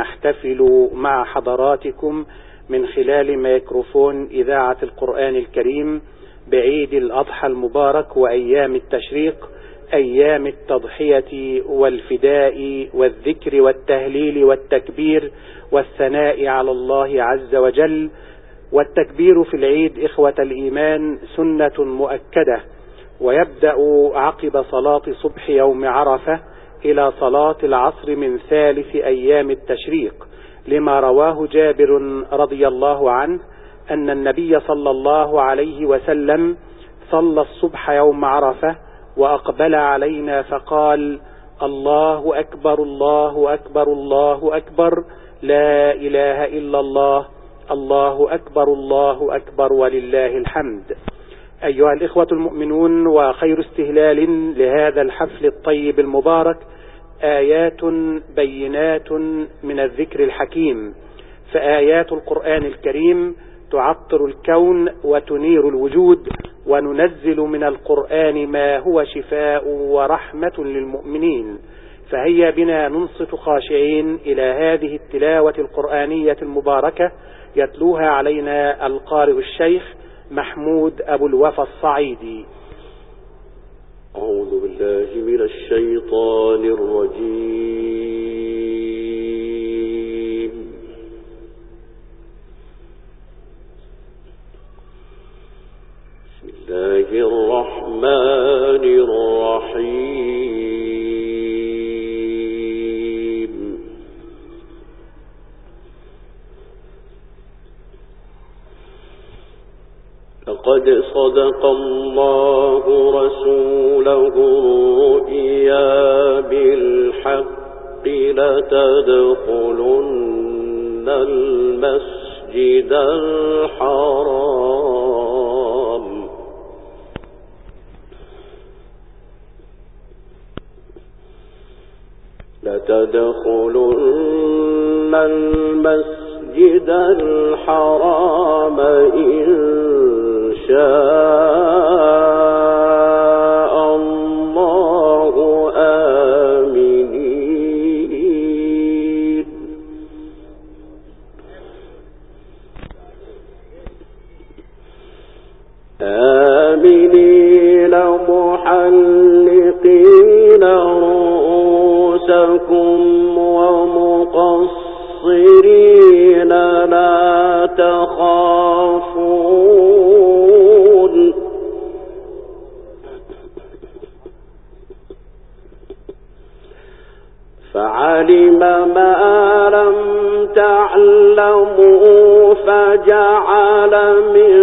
ونحتفل مع حضراتكم من خلال ميكروفون إذاعة القرآن الكريم بعيد الأضحى المبارك وأيام التشريق أيام التضحية والفداء والذكر والتهليل والتكبير والثناء على الله عز وجل. والتكبير في العيد إخوة الإيمان سنة مؤكدة ويبدأ عقب صلاة صبح يوم عرفة إلى صلاة العصر من ثالث أيام التشريق لما رواه جابر رضي الله عنه أن النبي صلى الله عليه وسلم صلى الصبح يوم عرفة وأقبل علينا فقال الله أكبر الله أكبر الله أكبر لا إله إلا الله الله أكبر الله أكبر ولله الحمد. أيها الإخوة المؤمنون وخير استهلال لهذا الحفل الطيب المبارك آيات بينات من الذكر الحكيم فآيات القرآن الكريم تعطر الكون وتنير الوجود وننزل من القرآن ما هو شفاء ورحمة للمؤمنين. فهيا بنا ننصت خاشعين إلى هذه التلاوة القرآنية المباركة يتلوها علينا القارئ الشيخ محمود أبو الوفا الصعيدي. أعوذ بالله من الشيطان الرجيم. بسم الله الرحمن الرحيم. لقد صدق الله الحرام إن شاء فجعل من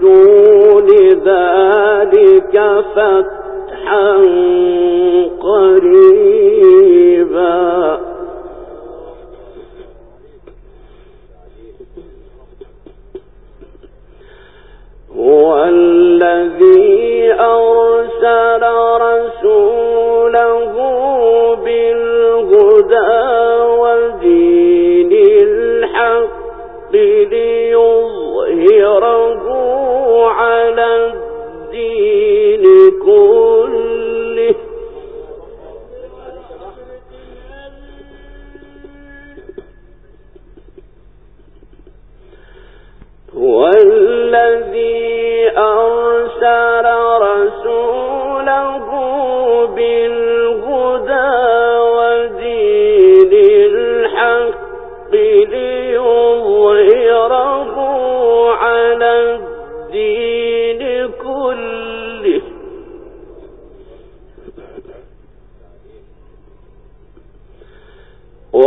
دون ذلك فتحا قريبا. هو الذي أرسل رسوله بالهدى ليظهره على الدين كله. هو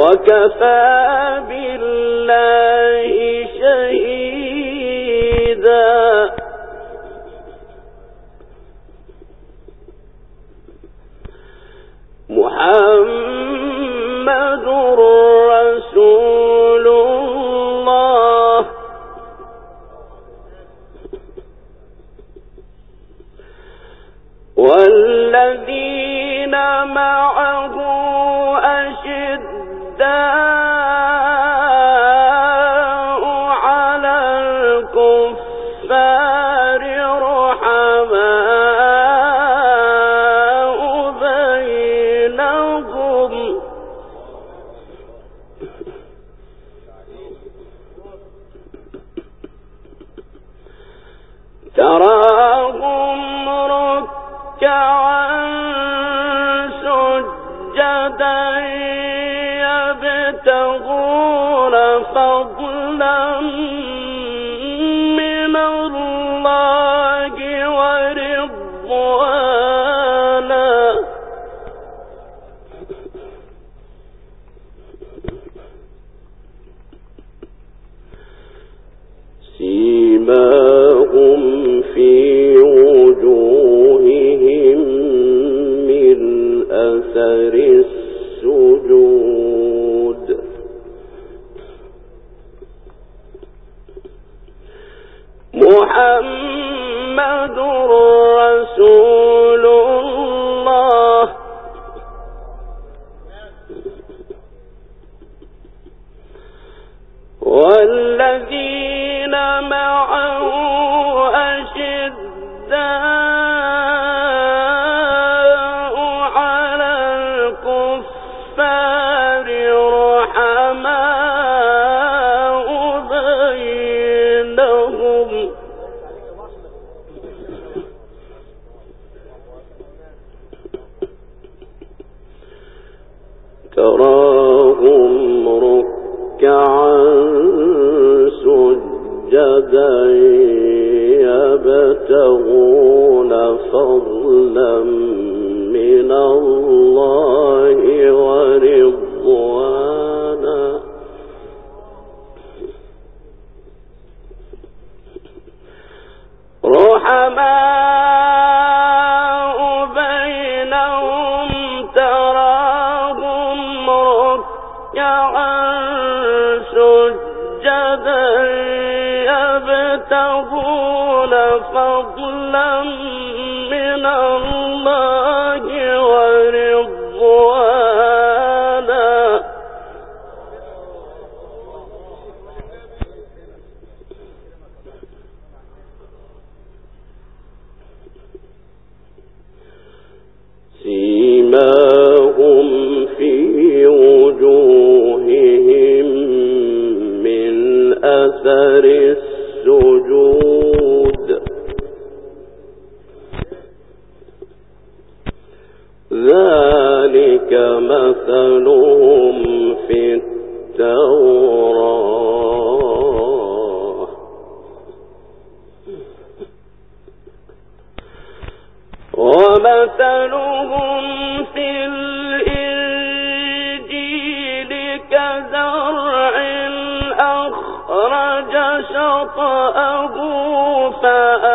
وكفى بالله شهيدا. محمد رسول الله. والذين وهو فاظلم ذلك مثلهم في التوراة. ومثلهم في الإنجيل كزرع أخرج شطأه فأخرج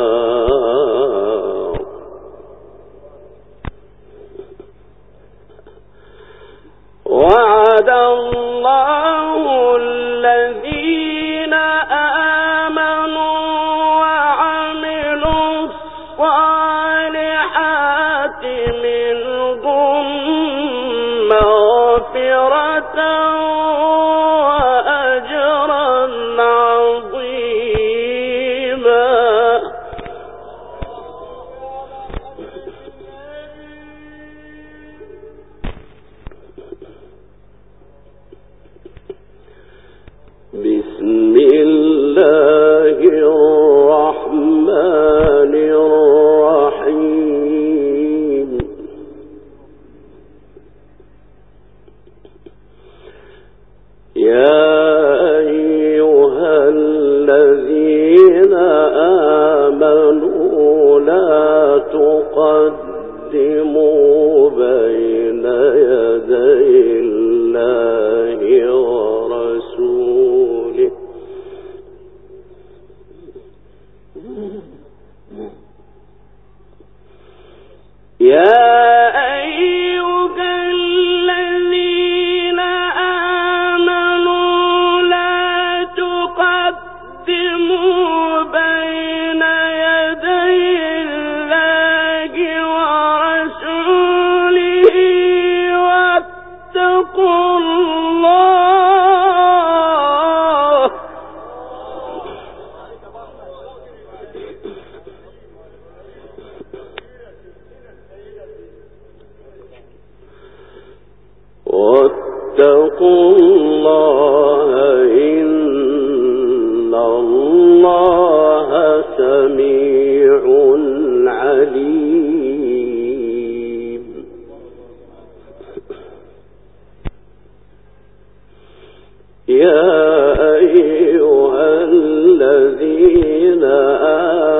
الله الذين آمنوا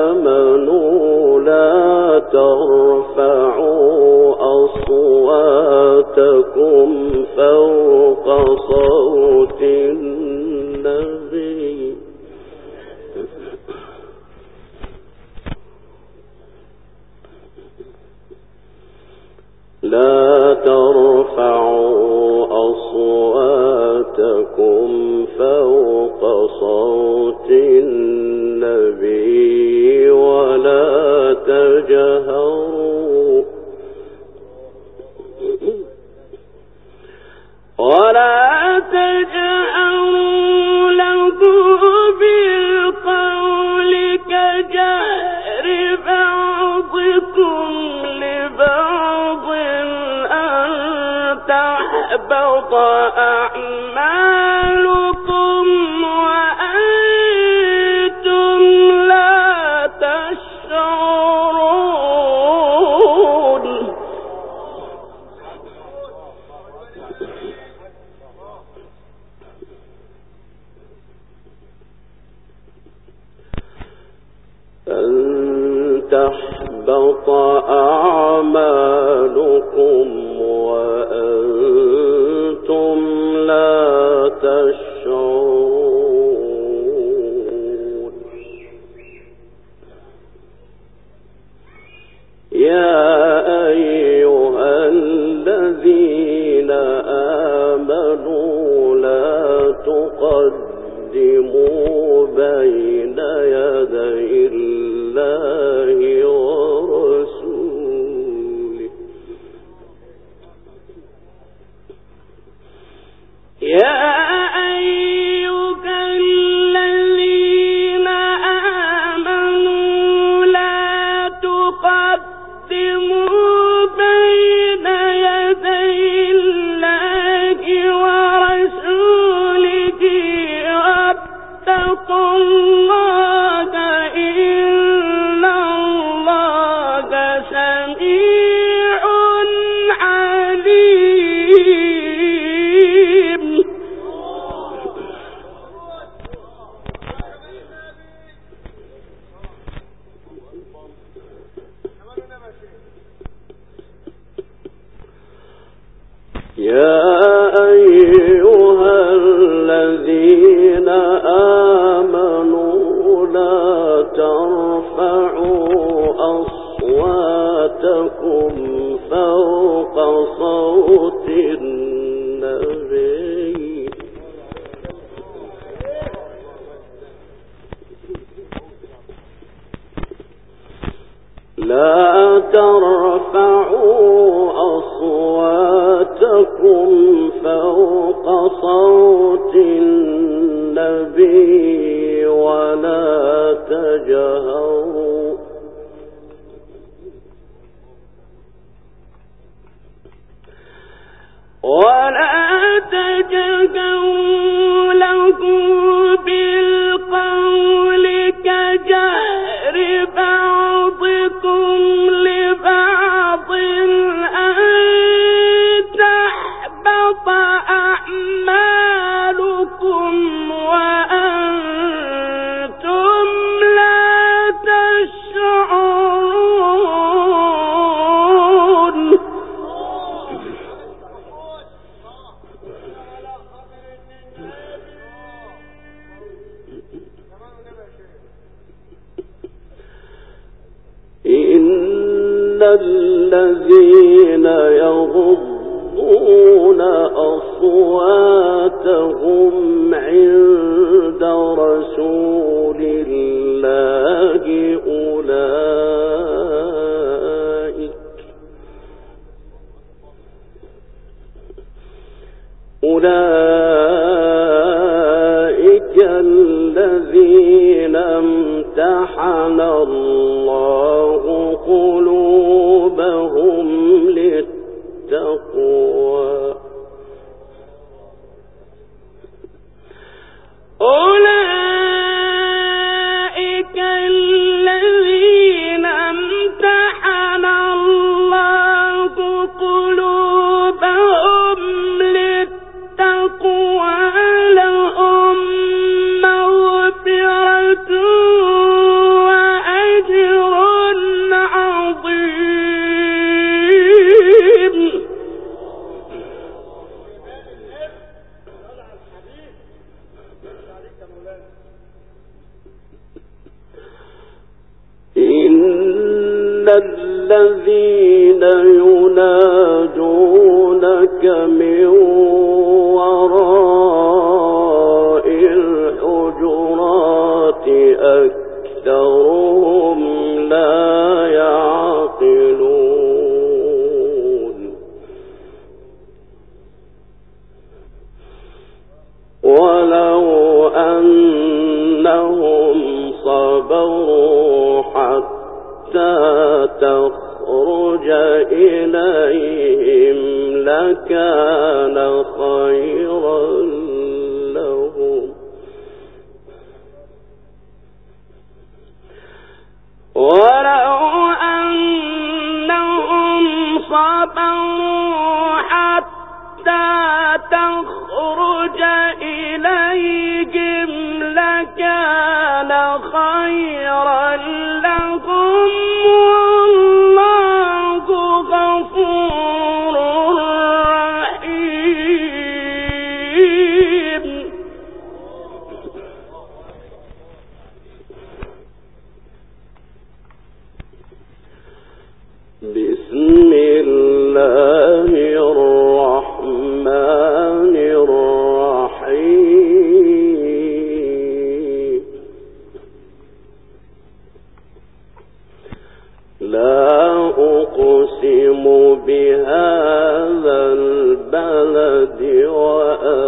أبطأ لا ترفعوا أصواتكم فوق صوت النبي ولا تجهروا. ولا تجهروا. فاصبروا حتى تخرج إليه الولد وأن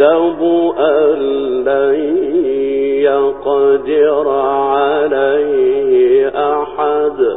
يحسب أن لن يقدر عليه أحد.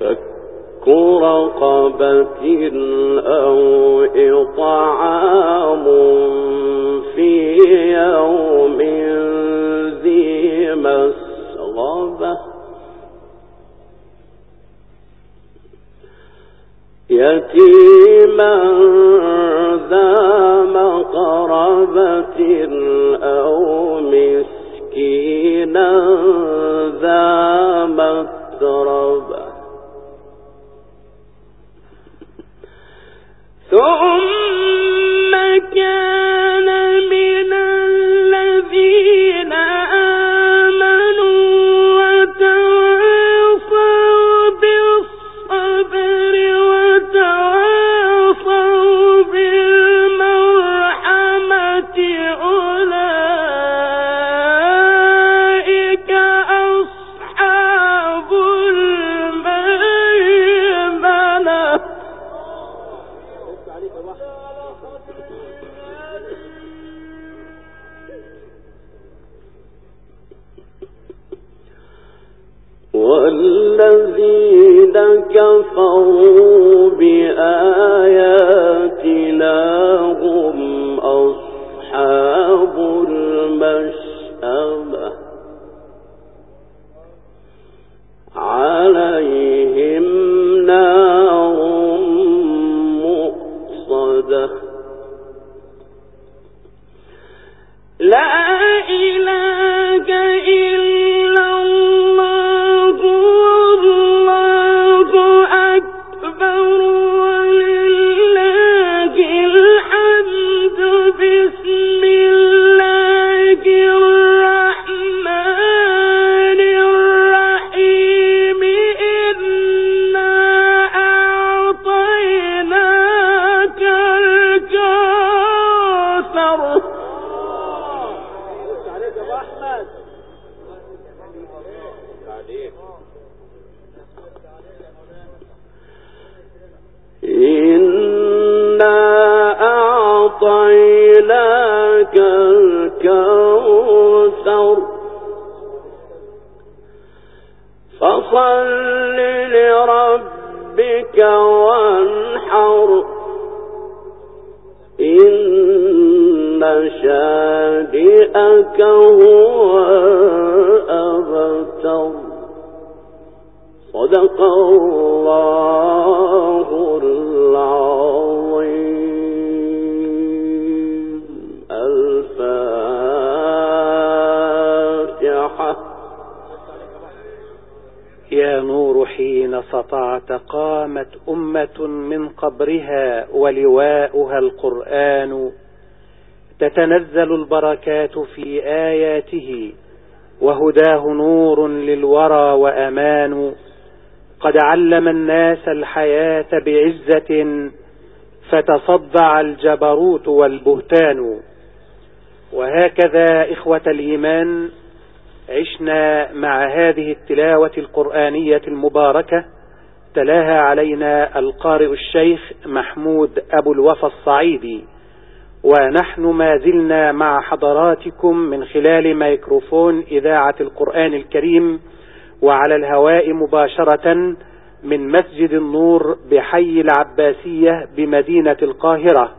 فك رقبة أو إطعام في يوم ذي مسغبة. يتيما ذا مقربة أو مسكينا ذا متربة. الكوثر فصل لربك وانحر. إن شانئك هو الأبتر صدق الله نور حين سطعت قامت أمة من قبرها ولواؤها القرآن. تتنزل البركات في آياته وهداه نور للورى وأمان. قد علم الناس الحياة بعزة فتصدع الجبروت والبهتان. وهكذا إخوة الإيمان عشنا مع هذه التلاوة القرآنية المباركة تلاها علينا القارئ الشيخ محمود أبو الوفا الصعيدي ونحن ما زلنا مع حضراتكم من خلال ميكروفون إذاعة القرآن الكريم وعلى الهواء مباشرة من مسجد النور بحي العباسية بمدينة القاهرة.